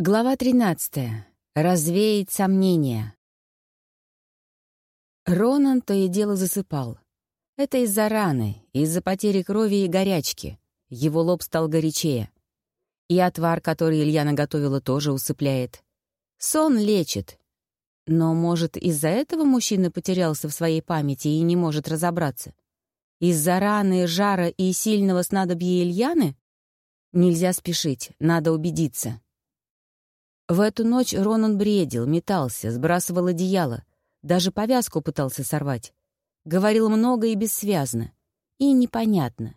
Глава 13. Развеять сомнения. Ронан то и дело засыпал. Это из-за раны, из-за потери крови и горячки. Его лоб стал горячее. И отвар, который Илья наготовила, тоже усыпляет. Сон лечит. Но, может, из-за этого мужчина потерялся в своей памяти и не может разобраться? Из-за раны, жара и сильного снадобья Ильяны? Нельзя спешить, надо убедиться. В эту ночь Ронан бредил, метался, сбрасывал одеяло, даже повязку пытался сорвать. Говорил много и бессвязно. И непонятно.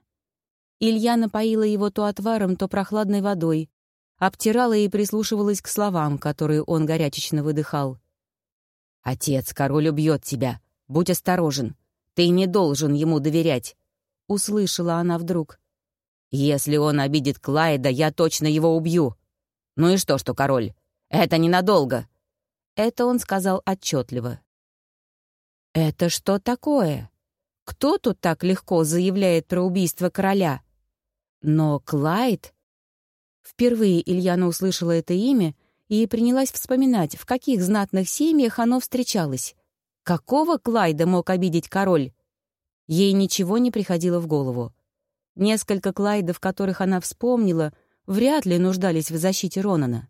Илья напоила его то отваром, то прохладной водой, обтирала и прислушивалась к словам, которые он горячечно выдыхал. «Отец, король убьет тебя. Будь осторожен. Ты не должен ему доверять», — услышала она вдруг. «Если он обидит Клайда, я точно его убью. Ну и что, что король? Это ненадолго!» Это он сказал отчетливо. «Это что такое? Кто тут так легко заявляет про убийство короля?» Но Клайд... Впервые Ильяна услышала это имя и принялась вспоминать, в каких знатных семьях оно встречалось. Какого Клайда мог обидеть король? Ей ничего не приходило в голову. Несколько Клайдов, которых она вспомнила, вряд ли нуждались в защите Ронана.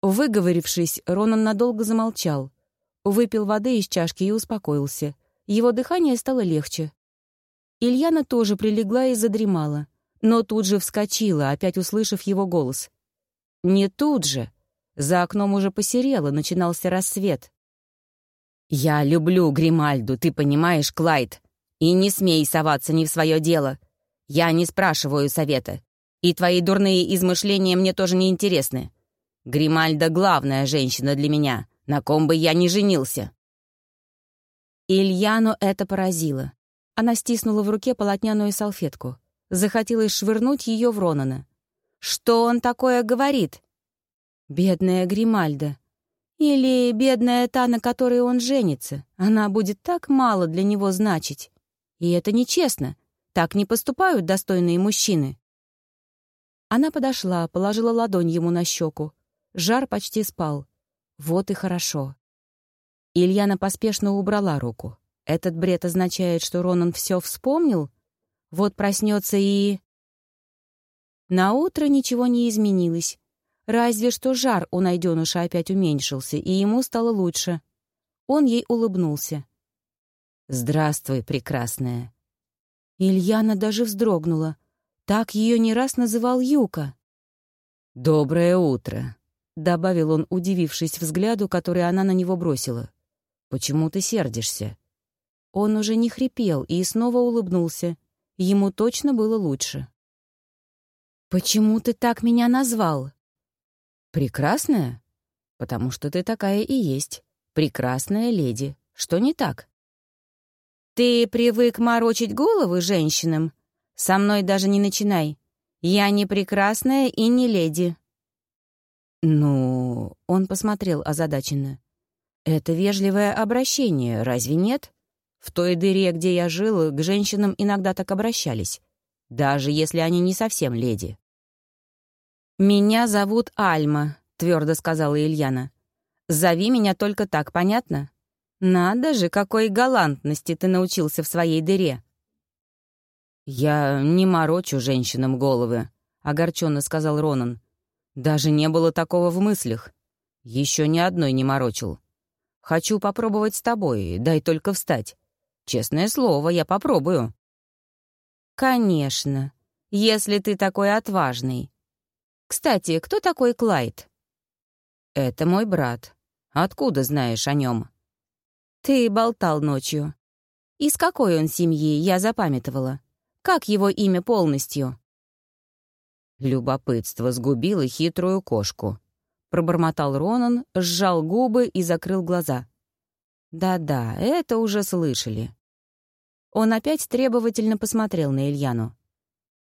Выговорившись, Ронан надолго замолчал. Выпил воды из чашки и успокоился. Его дыхание стало легче. Ильяна тоже прилегла и задремала, но тут же вскочила, опять услышав его голос. Не тут же. За окном уже посерело, начинался рассвет. «Я люблю Гримальду, ты понимаешь, Клайд? И не смей соваться не в свое дело. Я не спрашиваю совета. И твои дурные измышления мне тоже не интересны. Гримальда — главная женщина для меня, на ком бы я ни женился». Ильяну это поразило. Она стиснула в руке полотняную салфетку. Захотелось швырнуть ее в Ронана. «Что он такое говорит?» «Бедная Гримальда. Или бедная та, на которой он женится. Она будет так мало для него значить. И это нечестно. Так не поступают достойные мужчины». Она подошла, положила ладонь ему на щеку. Жар почти спал. Вот и хорошо. Ильяна поспешно убрала руку. Этот бред означает, что Ронан все вспомнил? Вот проснется и... На утро ничего не изменилось. Разве что жар у найденыша опять уменьшился, и ему стало лучше. Он ей улыбнулся. «Здравствуй, прекрасная». Ильяна даже вздрогнула. Так ее не раз называл Юка. «Доброе утро», — добавил он, удивившись взгляду, который она на него бросила. «Почему ты сердишься?» Он уже не хрипел и снова улыбнулся. Ему точно было лучше. «Почему ты так меня назвал?» «Прекрасная? Потому что ты такая и есть. Прекрасная леди. Что не так?» «Ты привык морочить головы женщинам? Со мной даже не начинай. Я не прекрасная и не леди». «Ну...» — он посмотрел озадаченно. «Это вежливое обращение, разве нет? В той дыре, где я жил, к женщинам иногда так обращались, даже если они не совсем леди». «Меня зовут Альма», — твердо сказала Ильяна. «Зови меня только так, понятно? Надо же, какой галантности ты научился в своей дыре». «Я не морочу женщинам головы», — огорченно сказал Ронан. Даже не было такого в мыслях. Еще ни одной не морочил. Хочу попробовать с тобой, дай только встать. Честное слово, я попробую. Конечно, если ты такой отважный. Кстати, кто такой Клайд? Это мой брат. Откуда знаешь о нем? Ты болтал ночью. Из какой он семьи, я запамятовала. Как его имя полностью? Любопытство сгубило хитрую кошку. Пробормотал Ронан, сжал губы и закрыл глаза. Да-да, это уже слышали. Он опять требовательно посмотрел на Ильяну.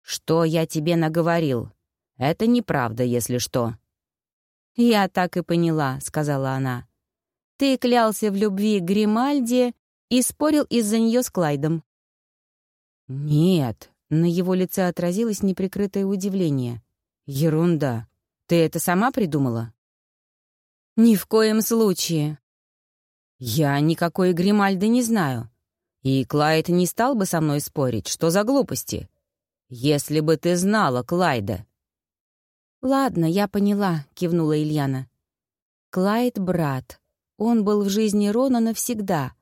«Что я тебе наговорил? Это неправда, если что». «Я так и поняла», — сказала она. «Ты клялся в любви к Гримальде и спорил из-за нее с Клайдом». «Нет», на его лице отразилось неприкрытое удивление. «Ерунда. Ты это сама придумала?» «Ни в коем случае». «Я никакой Гримальды не знаю. И Клайд не стал бы со мной спорить. Что за глупости? Если бы ты знала Клайда». «Ладно, я поняла», — кивнула Ильяна. «Клайд — брат. Он был в жизни Рона навсегда,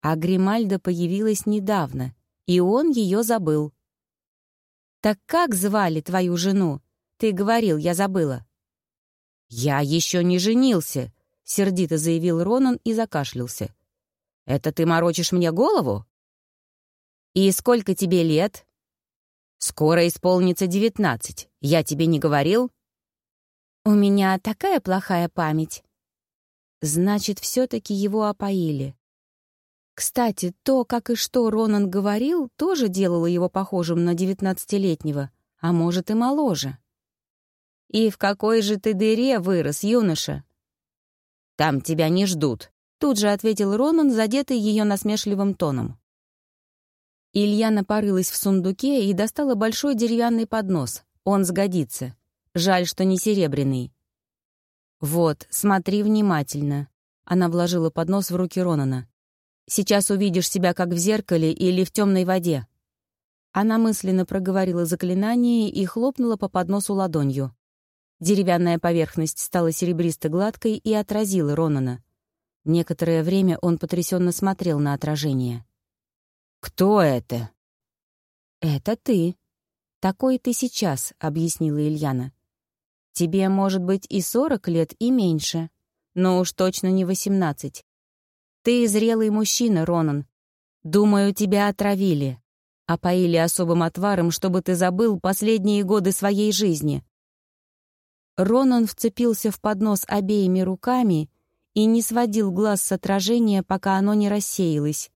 а Гримальда появилась недавно, и он ее забыл». «Так как звали твою жену? Ты говорил, я забыла». «Я еще не женился», — сердито заявил Ронан и закашлялся. «Это ты морочишь мне голову?» «И сколько тебе лет?» «Скоро исполнится девятнадцать. Я тебе не говорил?» «У меня такая плохая память». Значит, все-таки его опоили. Кстати, то, как и что Ронан говорил, тоже делало его похожим на девятнадцатилетнего, а может и моложе. «И в какой же ты дыре вырос, юноша?» «Там тебя не ждут», — тут же ответил Ронан, задетый ее насмешливым тоном. Ильяна порылась в сундуке и достала большой деревянный поднос. Он сгодится. Жаль, что не серебряный. «Вот, смотри внимательно». Она вложила поднос в руки Ронана. «Сейчас увидишь себя как в зеркале или в темной воде». Она мысленно проговорила заклинание и хлопнула по подносу ладонью. Деревянная поверхность стала серебристо-гладкой и отразила Ронана. Некоторое время он потрясенно смотрел на отражение. «Кто это?» «Это ты. Такой ты сейчас», — объяснила Ильяна. Тебе, может быть, и сорок лет, и меньше. Но уж точно не восемнадцать. Ты зрелый мужчина, Ронан. Думаю, тебя отравили. Опоили особым отваром, чтобы ты забыл последние годы своей жизни. Ронан вцепился в поднос обеими руками и не сводил глаз с отражения, пока оно не рассеялось.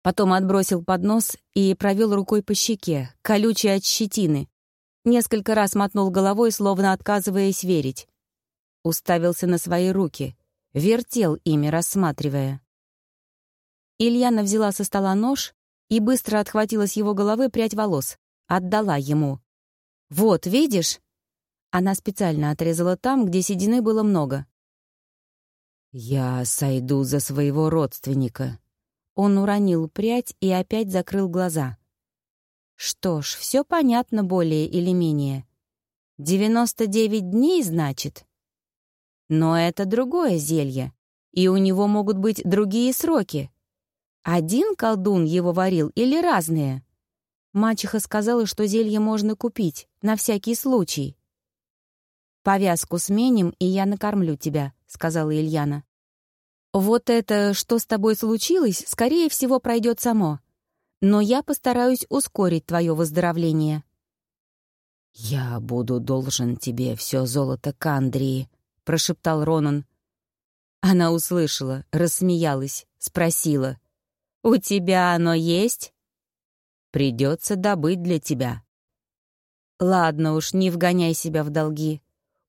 Потом отбросил поднос и провел рукой по щеке, колючей от щетины. Несколько раз мотнул головой, словно отказываясь верить. Уставился на свои руки, вертел ими, рассматривая. Ильяна взяла со стола нож и быстро отхватила с его головы прядь волос, отдала ему. «Вот, видишь?» Она специально отрезала там, где седины было много. «Я сойду за своего родственника». Он уронил прядь и опять закрыл глаза. Что ж, все понятно более или менее. 99 дней, значит? Но это другое зелье, и у него могут быть другие сроки. Один колдун его варил или разные? Мачеха сказала, что зелье можно купить, на всякий случай. «Повязку сменим, и я накормлю тебя», — сказала Ильяна. «Вот это, что с тобой случилось, скорее всего, пройдет само но я постараюсь ускорить твое выздоровление». «Я буду должен тебе все золото Кандрии», — прошептал Ронан. Она услышала, рассмеялась, спросила. «У тебя оно есть?» «Придется добыть для тебя». «Ладно уж, не вгоняй себя в долги.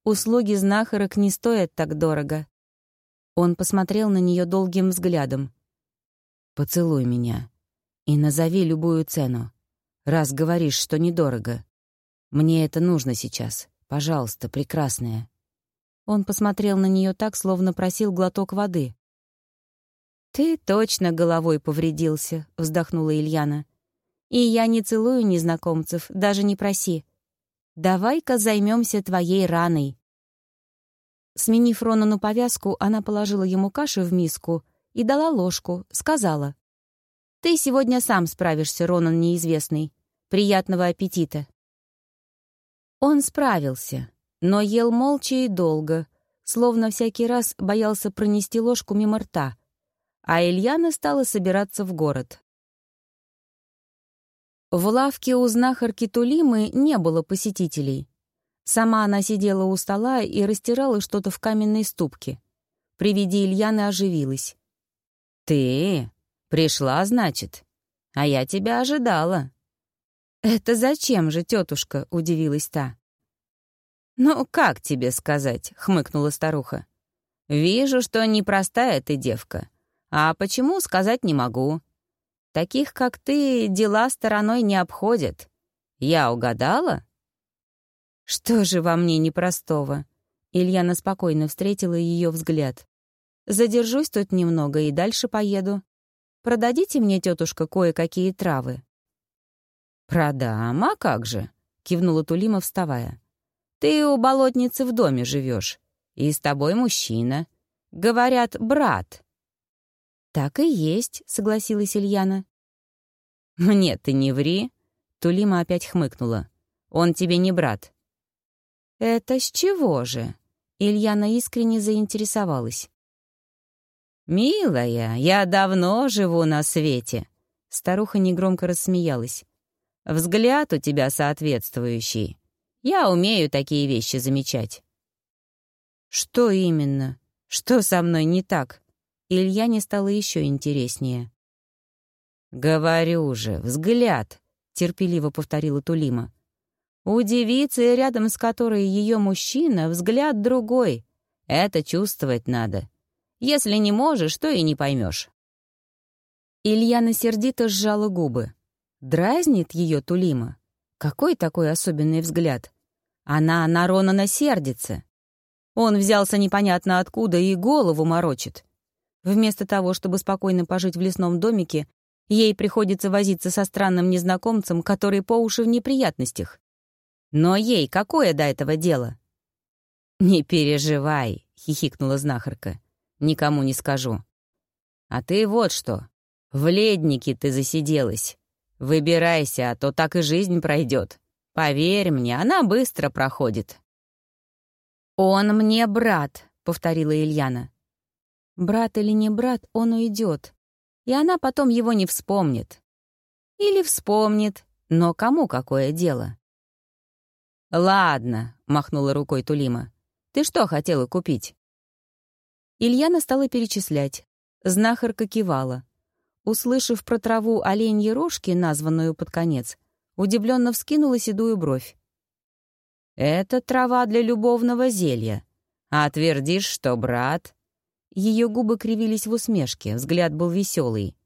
Услуги знахарок не стоят так дорого». Он посмотрел на нее долгим взглядом. «Поцелуй меня», и назови любую цену. Раз говоришь, что недорого. Мне это нужно сейчас. Пожалуйста, прекрасная». Он посмотрел на нее так, словно просил глоток воды. «Ты точно головой повредился», — вздохнула Ильяна. «И я не целую незнакомцев, даже не проси. Давай-ка займемся твоей раной». Сменив Ронану повязку, она положила ему каши в миску и дала ложку, сказала. Ты сегодня сам справишься, Ронан неизвестный. Приятного аппетита. Он справился, но ел молча и долго, словно всякий раз боялся пронести ложку мимо рта, а Ильяна стала собираться в город. В лавке у знахарки Тулимы не было посетителей. Сама она сидела у стола и растирала что-то в каменной ступке. При виде Ильяны оживилась. «Ты? «Пришла, значит? А я тебя ожидала». «Это зачем же, тетушка?» — удивилась та. «Ну, как тебе сказать?» — хмыкнула старуха. «Вижу, что непростая ты девка. А почему, сказать не могу. Таких, как ты, дела стороной не обходят. Я угадала?» «Что же во мне непростого?» Ильяна спокойно встретила ее взгляд. «Задержусь тут немного и дальше поеду. Продадите мне, тетушка, кое-какие травы». «Продам, а как же?» — кивнула Тулима, вставая. «Ты у болотницы в доме живешь, и с тобой мужчина. Говорят, брат». «Так и есть», — согласилась Ильяна. «Нет, ты не ври», — Тулима опять хмыкнула. «Он тебе не брат». «Это с чего же?» Ильяна искренне заинтересовалась. «Милая, я давно живу на свете», — старуха негромко рассмеялась. «Взгляд у тебя соответствующий. Я умею такие вещи замечать». «Что именно? Что со мной не так?» Ильяне стало еще интереснее. «Говорю же, взгляд», — терпеливо повторила Тулима. У девицы, рядом с которой ее мужчина, взгляд другой. Это чувствовать надо. Если не можешь, то и не поймешь. Ильяна сердито сжала губы. Дразнит ее Тулима. Какой такой особенный взгляд? Она на Ронана сердится. Он взялся непонятно откуда и голову морочит. Вместо того, чтобы спокойно пожить в лесном домике, ей приходится возиться со странным незнакомцем, который по уши в неприятностях. Но ей какое до этого дело? «Не переживай», — хихикнула знахарка. «Никому не скажу». «А ты вот что. В леднике ты засиделась. Выбирайся, а то так и жизнь пройдет. Поверь мне, она быстро проходит». «Он мне брат», — повторила Ильяна. «Брат или не брат, он уйдет, и она потом его не вспомнит. Или вспомнит, но кому какое дело?» «Ладно», — махнула рукой Тулима. «Ты что хотела купить?» Ильяна стала перечислять. Знахарка кивала. Услышав про траву оленьи рожки, названную под конец, удивленно вскинула седую бровь. «Это трава для любовного зелья. А твердишь, что брат...» Ее губы кривились в усмешке, взгляд был веселый.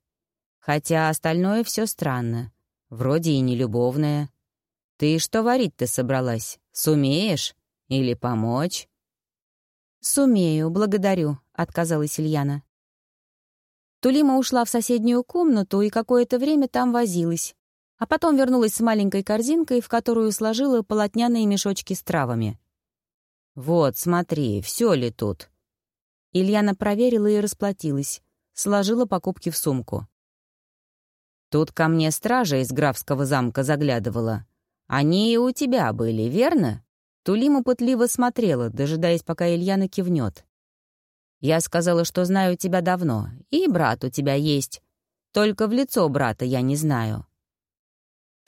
Хотя остальное все странно. Вроде и не любовное. «Ты что варить-то собралась? Сумеешь? Или помочь?» «Сумею, благодарю», — отказалась Ильяна. Тулима ушла в соседнюю комнату и какое-то время там возилась, а потом вернулась с маленькой корзинкой, в которую сложила полотняные мешочки с травами. «Вот, смотри, все ли тут?» Ильяна проверила и расплатилась, сложила покупки в сумку. «Тут ко мне стража из графского замка заглядывала. Они и у тебя были, верно?» Тулима пытливо смотрела, дожидаясь, пока Ильяна кивнет. «Я сказала, что знаю тебя давно, и брат у тебя есть. Только в лицо брата я не знаю».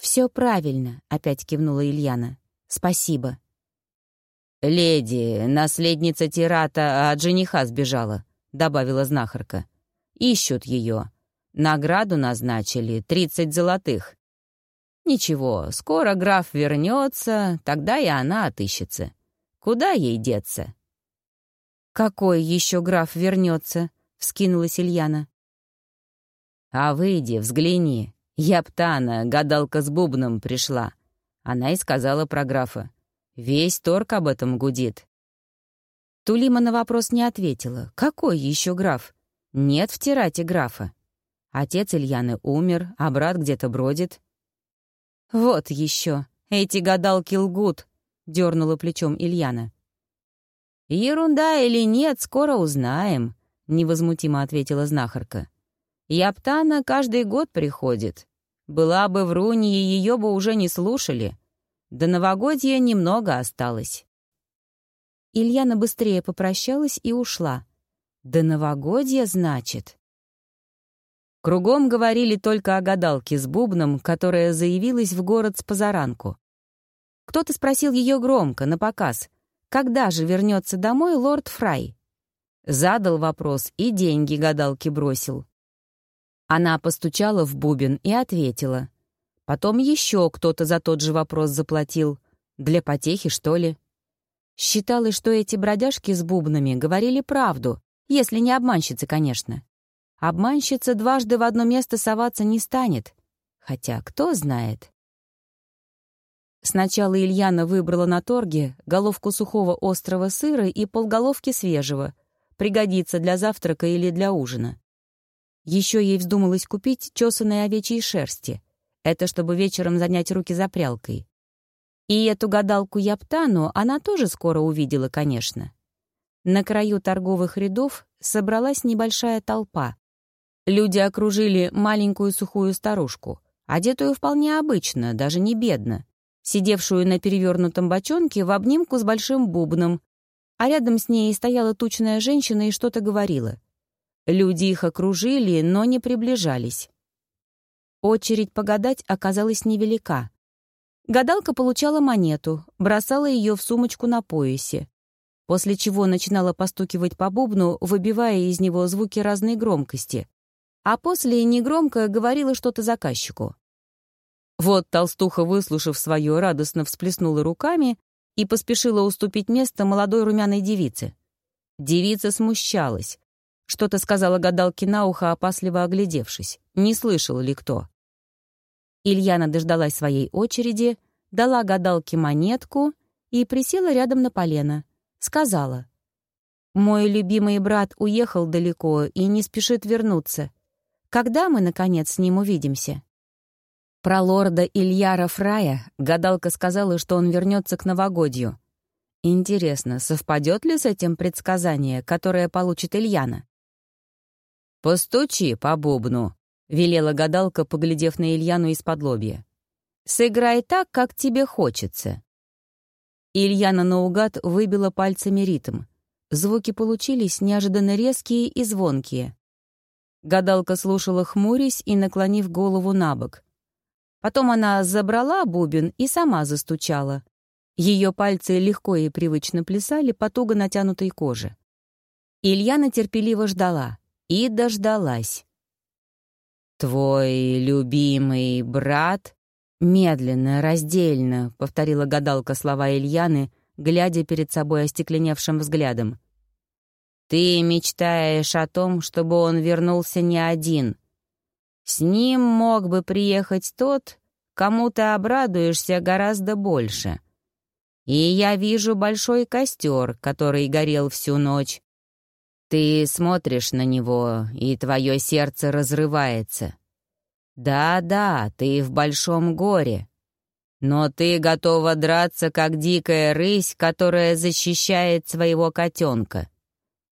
«Все правильно», — опять кивнула Ильяна. «Спасибо». «Леди, наследница Тирата от жениха сбежала», — добавила знахарка. «Ищут ее. Награду назначили — тридцать золотых. Ничего, скоро граф вернется, тогда и она отыщется. Куда ей деться? «Какой еще граф вернется?» — вскинулась Ильяна. «А выйди, взгляни. Яптана, гадалка с бубном, пришла». Она и сказала про графа. Весь торг об этом гудит. Тулима на вопрос не ответила. «Какой еще граф? Нет в тирате графа. Отец Ильяны умер, а брат где-то бродит. «Вот еще! Эти гадалки лгут!» — дернула плечом Ильяна. «Ерунда или нет, скоро узнаем», — невозмутимо ответила знахарка. «Яптана каждый год приходит. Была бы в Рунье, ее бы уже не слушали. До новогодья немного осталось». Ильяна быстрее попрощалась и ушла. «До новогодья, значит?» Кругом говорили только о гадалке с бубном, которая заявилась в город с позаранку. Кто-то спросил ее громко, на показ, когда же вернется домой лорд Фрай. Задал вопрос и деньги гадалке бросил. Она постучала в бубен и ответила. Потом еще кто-то за тот же вопрос заплатил. Для потехи, что ли? Считалось, что эти бродяжки с бубнами говорили правду, если не обманщицы, конечно. Обманщица дважды в одно место соваться не станет. Хотя, кто знает. Сначала Ильяна выбрала на торге головку сухого острого сыра и полголовки свежего. Пригодится для завтрака или для ужина. Еще ей вздумалось купить чесаные овечьи шерсти. Это чтобы вечером занять руки за прялкой. И эту гадалку Яптану она тоже скоро увидела, конечно. На краю торговых рядов собралась небольшая толпа. Люди окружили маленькую сухую старушку, одетую вполне обычно, даже не бедно — сидевшую на перевернутом бочонке в обнимку с большим бубном, а рядом с ней стояла тучная женщина и что-то говорила. Люди их окружили, но не приближались. Очередь погадать оказалась невелика. Гадалка получала монету, бросала ее в сумочку на поясе, после чего начинала постукивать по бубну, выбивая из него звуки разной громкости, а после негромко говорила что-то заказчику. Вот толстуха, выслушав свое, радостно всплеснула руками и поспешила уступить место молодой румяной девице. Девица смущалась. Что-то сказала гадалке на ухо, опасливо оглядевшись. Не слышал ли кто. Ильяна дождалась своей очереди, дала гадалке монетку и присела рядом на полено. Сказала. «Мой любимый брат уехал далеко и не спешит вернуться. Когда мы, наконец, с ним увидимся?» Про лорда Ильяра Фрая гадалка сказала, что он вернется к новогодью. Интересно, совпадет ли с этим предсказание, которое получит Ильяна? «Постучи по бубну», — велела гадалка, поглядев на Ильяну из-под лобья. «Сыграй так, как тебе хочется». Ильяна наугад выбила пальцами ритм. Звуки получились неожиданно резкие и звонкие. Гадалка слушала, хмурясь и наклонив голову на бок — Потом она забрала бубен и сама застучала. Ее пальцы легко и привычно плясали по туго натянутой коже. Ильяна терпеливо ждала и дождалась. «Твой любимый брат?» «Медленно, раздельно», — повторила гадалка слова Ильяны, глядя перед собой остекленевшим взглядом. «Ты мечтаешь о том, чтобы он вернулся не один, с ним мог бы приехать тот, кому ты обрадуешься гораздо больше. И я вижу большой костер, который горел всю ночь. Ты смотришь на него, и твое сердце разрывается. Да-да, ты в большом горе. Но ты готова драться, как дикая рысь, которая защищает своего котенка.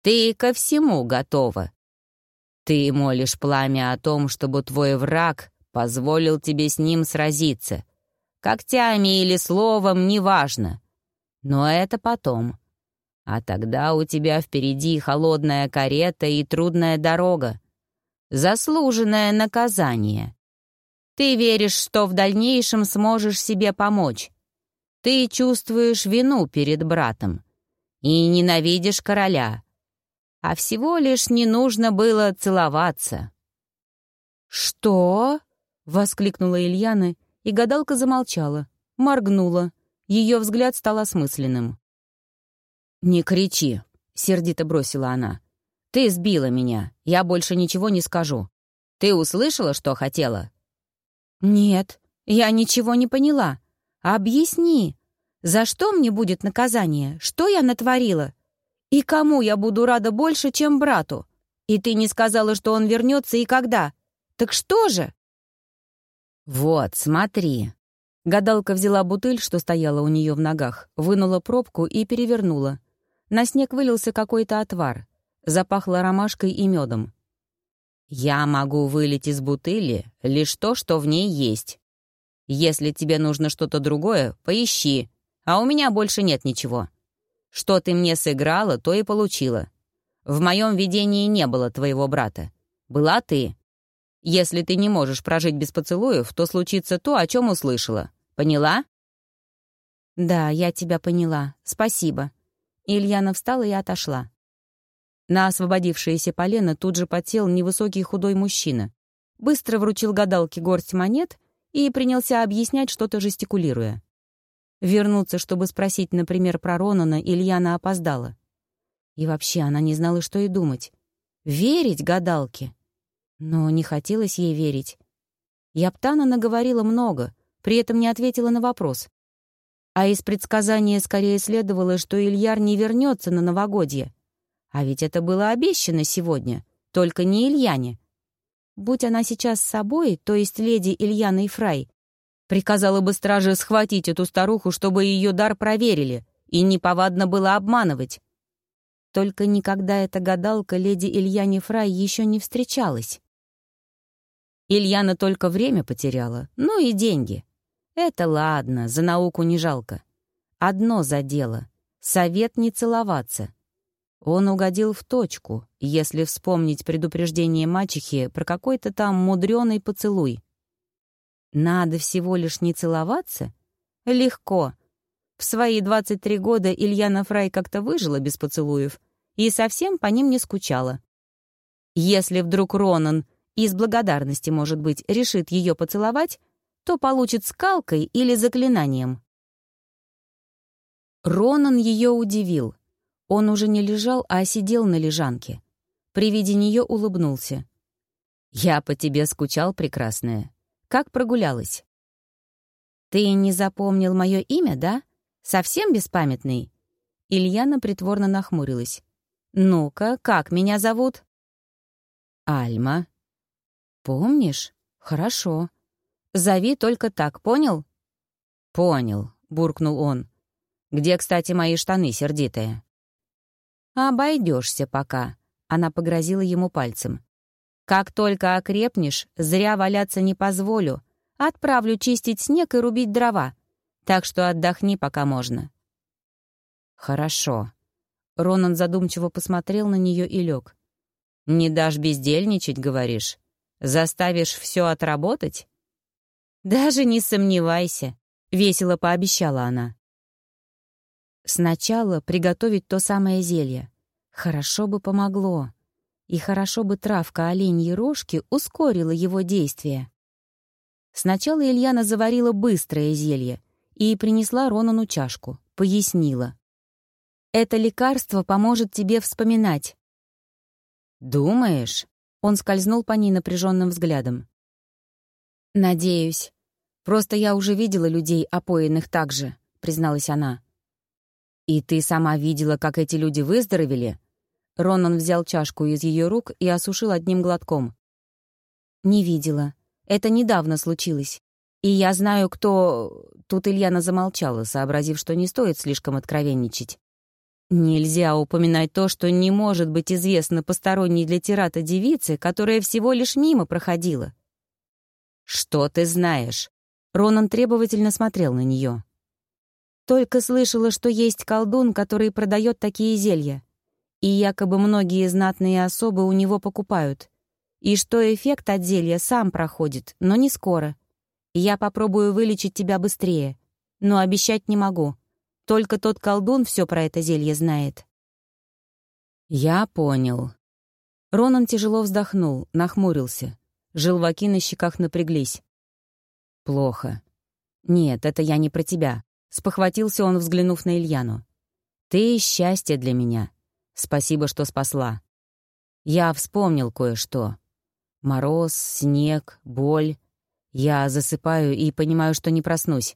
Ты ко всему готова. Ты молишь пламя о том, чтобы твой враг позволил тебе с ним сразиться. Когтями или словом, неважно. Но это потом. А тогда у тебя впереди холодная карета и трудная дорога. Заслуженное наказание. Ты веришь, что в дальнейшем сможешь себе помочь. Ты чувствуешь вину перед братом и ненавидишь короля, а всего лишь не нужно было целоваться. «Что?» — воскликнула Ильяна, и гадалка замолчала, моргнула. Ее взгляд стал осмысленным. «Не кричи», — сердито бросила она. «Ты сбила меня, я больше ничего не скажу. Ты услышала, что хотела?» «Нет, я ничего не поняла. Объясни, за что мне будет наказание? Что я натворила? И кому я буду рада больше, чем брату? И ты не сказала, что он вернется и когда. Так что же?» «Вот, смотри». Гадалка взяла бутыль, что стояла у нее в ногах, вынула пробку и перевернула. На снег вылился какой-то отвар. Запахло ромашкой и медом. «Я могу вылить из бутыли лишь то, что в ней есть. Если тебе нужно что-то другое, поищи, а у меня больше нет ничего. Что ты мне сыграла, то и получила. В моем видении не было твоего брата. Была ты. Если ты не можешь прожить без поцелуев, то случится то, о чем услышала. Поняла?» «Да, я тебя поняла. Спасибо». Ильяна встала и отошла. На освободившееся полено тут же потел невысокий худой мужчина. Быстро вручил гадалке горсть монет и принялся объяснять, что-то жестикулируя. Вернуться, чтобы спросить, например, про Ронана, Ильяна опоздала. И вообще она не знала, что и думать. Верить гадалке? Но не хотелось ей верить. Яптана наговорила много, при этом не ответила на вопрос. А из предсказания скорее следовало, что Ильяр не вернется на новогодье. А ведь это было обещано сегодня, только не Ильяне. Будь она сейчас с собой, то есть леди Ильяна и Фрай, приказала бы страже схватить эту старуху, чтобы ее дар проверили, и неповадно было обманывать. Только никогда эта гадалка леди Ильяне Фрай еще не встречалась. Ильяна только время потеряла, ну и деньги. Это ладно, за науку не жалко. Одно задело — совет не целоваться. Он угодил в точку, если вспомнить предупреждение мачехи про какой-то там мудреный поцелуй. Надо всего лишь не целоваться? Легко. В свои 23 года Ильяна Фрай как-то выжила без поцелуев и совсем по ним не скучала. Если вдруг Ронан из благодарности, может быть, решит ее поцеловать, то получит скалкой или заклинанием. Ронан ее удивил. Он уже не лежал, а сидел на лежанке. При виде нее улыбнулся. «Я по тебе скучал, прекрасная. Как прогулялась?» «Ты не запомнил мое имя, да? Совсем беспамятный?» Ильяна притворно нахмурилась. «Ну-ка, как меня зовут?» «Альма». «Помнишь? Хорошо. Зови только так, понял?» «Понял», — буркнул он. «Где, кстати, мои штаны, сердитые?» «Обойдешься пока», — она погрозила ему пальцем. «Как только окрепнешь, зря валяться не позволю. Отправлю чистить снег и рубить дрова. Так что отдохни, пока можно». «Хорошо». Ронан задумчиво посмотрел на нее и лег. «Не дашь бездельничать, говоришь? Заставишь все отработать?» «Даже не сомневайся», — весело пообещала она. Сначала приготовить то самое зелье. Хорошо бы помогло. И хорошо бы травка оленьей рожки ускорила его действие. Сначала Ильяна заварила быстрое зелье и принесла Ронану чашку, пояснила. «Это лекарство поможет тебе вспоминать». «Думаешь?» — он скользнул по ней напряженным взглядом. «Надеюсь. Просто я уже видела людей, опоенных так же», — призналась она. «И ты сама видела, как эти люди выздоровели?» Ронан взял чашку из ее рук и осушил одним глотком. «Не видела. Это недавно случилось. И я знаю, кто...» Тут Ильяна замолчала, сообразив, что не стоит слишком откровенничать. Нельзя упоминать то, что не может быть известно посторонней для Тирата девице, которая всего лишь мимо проходила. «Что ты знаешь?» Ронан требовательно смотрел на нее. «Только слышала, что есть колдун, который продает такие зелья. И якобы многие знатные особы у него покупают. И что эффект от зелья сам проходит, но не скоро. Я попробую вылечить тебя быстрее, но обещать не могу. Только тот колдун все про это зелье знает». «Я понял». Ронан тяжело вздохнул, нахмурился. Желваки на щеках напряглись. «Плохо. Нет, это я не про тебя», — спохватился он, взглянув на Ильяну. «Ты — счастье для меня. Спасибо, что спасла. Я вспомнил кое-что. Мороз, снег, боль. Я засыпаю и понимаю, что не проснусь.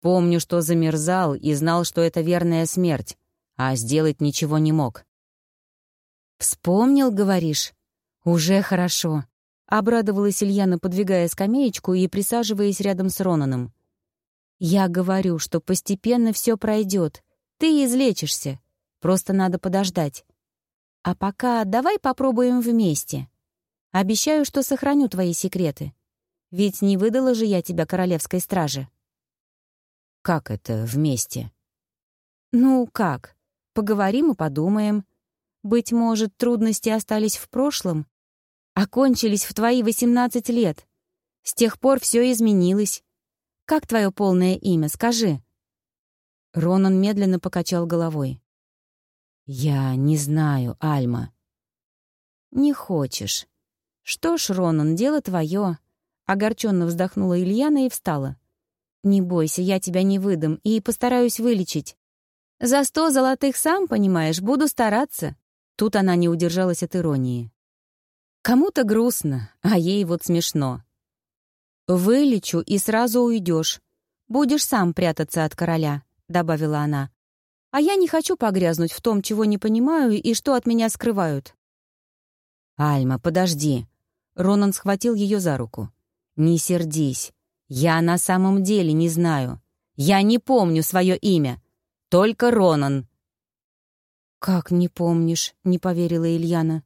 Помню, что замерзал и знал, что это верная смерть, а сделать ничего не мог. «Вспомнил, говоришь? Уже хорошо. Обрадовалась Ильяна, подвигая скамеечку и присаживаясь рядом с Ронаном. «Я говорю, что постепенно все пройдет. Ты излечишься. Просто надо подождать. А пока давай попробуем вместе. Обещаю, что сохраню твои секреты. Ведь не выдала же я тебя королевской страже». «Как это вместе?» «Ну, как? Поговорим и подумаем. Быть может, трудности остались в прошлом, окончились в твои 18 лет. С тех пор все изменилось. Как твое полное имя, скажи?» Ронан медленно покачал головой. «Я не знаю, Альма». «Не хочешь. Что ж, Ронан, дело твое. Огорченно вздохнула Ильяна и встала. «Не бойся, я тебя не выдам и постараюсь вылечить. За сто золотых, сам понимаешь, буду стараться». Тут она не удержалась от иронии. Кому-то грустно, а ей вот смешно. Вылечу и сразу уйдешь. будешь сам прятаться от короля», — добавила она. «А я не хочу погрязнуть в том, чего не понимаю и что от меня скрывают». «Альма, подожди». Ронан схватил ее за руку. «Не сердись. Я на самом деле не знаю. Я не помню свое имя. Только Ронан». «Как не помнишь?» — не поверила Ильяна.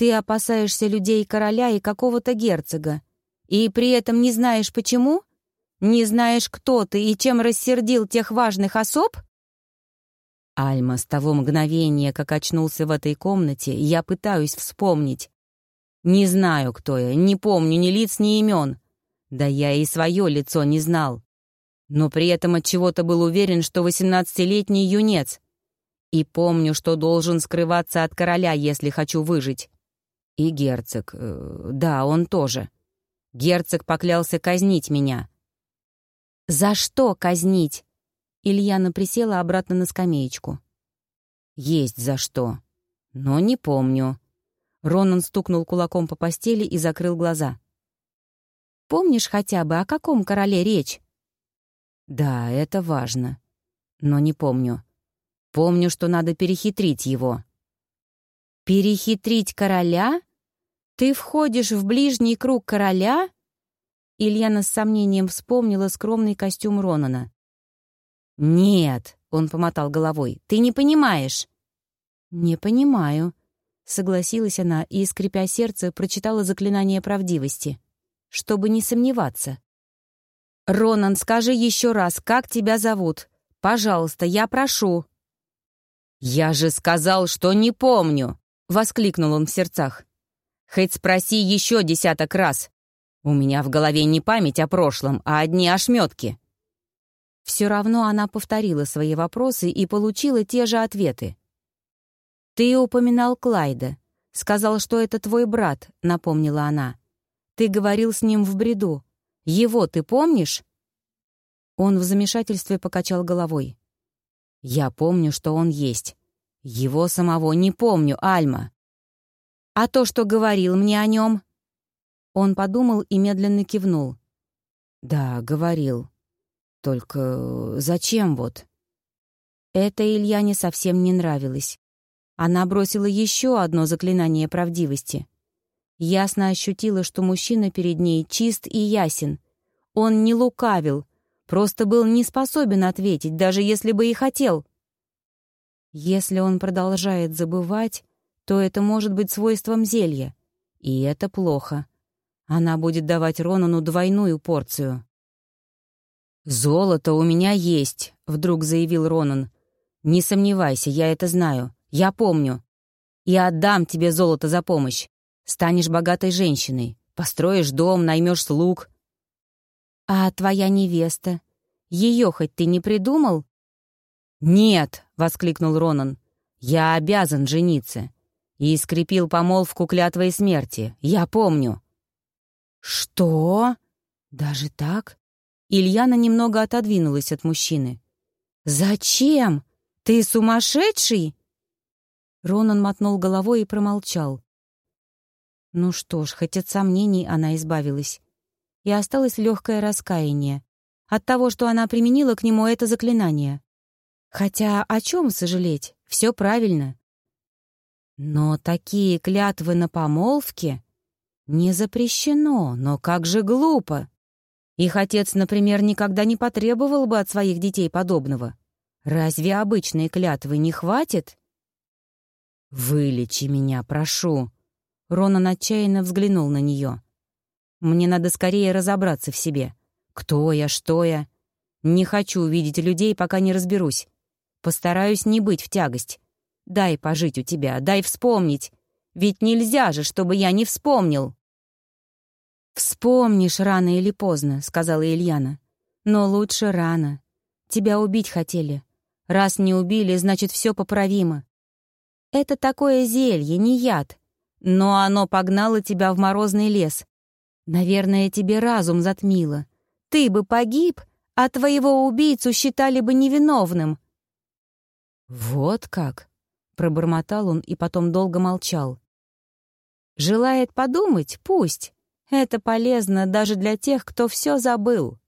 «Ты опасаешься людей короля и какого-то герцога. И при этом не знаешь, почему? Не знаешь, кто ты и чем рассердил тех важных особ?» Альма, с того мгновения, как очнулся в этой комнате, я пытаюсь вспомнить. Не знаю, кто я, не помню ни лиц, ни имен. Да я и свое лицо не знал. Но при этом от чего-то был уверен, что восемнадцатилетний юнец. И помню, что должен скрываться от короля, если хочу выжить. И герцог, э, да, он тоже. Герцог поклялся казнить меня. «За что казнить?» Ильяна присела обратно на скамеечку. «Есть за что. Но не помню». Ронан стукнул кулаком по постели и закрыл глаза. «Помнишь хотя бы, о каком короле речь?» «Да, это важно. Но не помню. Помню, что надо перехитрить его». «Перехитрить короля? Ты входишь в ближний круг короля?» Ильяна с сомнением вспомнила скромный костюм Ронана. «Нет», — он помотал головой, — «ты не понимаешь». «Не понимаю», — согласилась она и, скрипя сердце, прочитала заклинание правдивости, чтобы не сомневаться. «Ронан, скажи еще раз, как тебя зовут? Пожалуйста, я прошу». «Я же сказал, что не помню!» — воскликнул он в сердцах. «Хоть спроси еще десяток раз. У меня в голове не память о прошлом, а одни ошметки». Все равно она повторила свои вопросы и получила те же ответы. «Ты упоминал Клайда. Сказал, что это твой брат», — напомнила она. «Ты говорил с ним в бреду. Его ты помнишь?» Он в замешательстве покачал головой. «Я помню, что он есть. Его самого не помню, Альма». «А то, что говорил мне о нем?» Он подумал и медленно кивнул. «Да, говорил. Только зачем вот? Это Ильяне совсем не нравилось. Она бросила еще одно заклинание правдивости. Ясно ощутила, что мужчина перед ней чист и ясен. Он не лукавил, просто был не способен ответить, даже если бы и хотел. Если он продолжает забывать, то это может быть свойством зелья. И это плохо. Она будет давать Ронану двойную порцию. «Золото у меня есть», — вдруг заявил Ронан. «Не сомневайся, я это знаю. Я помню. И отдам тебе золото за помощь. Станешь богатой женщиной, построишь дом, наймешь слуг». «А твоя невеста? Ее хоть ты не придумал?» «Нет», — воскликнул Ронан. «Я обязан жениться». И скрепил помолвку клятвой смерти. Я помню. «Что? Даже так?» Ильяна немного отодвинулась от мужчины. «Зачем? Ты сумасшедший?» Ронан мотнул головой и промолчал. Ну что ж, хоть от сомнений она избавилась. И осталось легкое раскаяние от того, что она применила к нему это заклинание. Хотя о чем сожалеть? Все правильно. Но такие клятвы на помолвке не запрещено, но как же глупо. Их отец, например, никогда не потребовал бы от своих детей подобного. Разве обычной клятвы не хватит? «Вылечи меня, прошу!» Ронан отчаянно взглянул на нее. «Мне надо скорее разобраться в себе. Кто я, что я? Не хочу видеть людей, пока не разберусь. Постараюсь не быть в тягость. Дай пожить у тебя, дай вспомнить. Ведь нельзя же, чтобы я не вспомнил!» «Вспомнишь рано или поздно», — сказала Ильяна. «Но лучше рано. Тебя убить хотели. Раз не убили, значит, все поправимо. Это такое зелье, не яд. Но оно погнало тебя в морозный лес. Наверное, тебе разум затмило. Ты бы погиб, а твоего убийцу считали бы невиновным». «Вот как?» — пробормотал он и потом долго молчал. «Желает подумать? Пусть. Это полезно даже для тех, кто все забыл.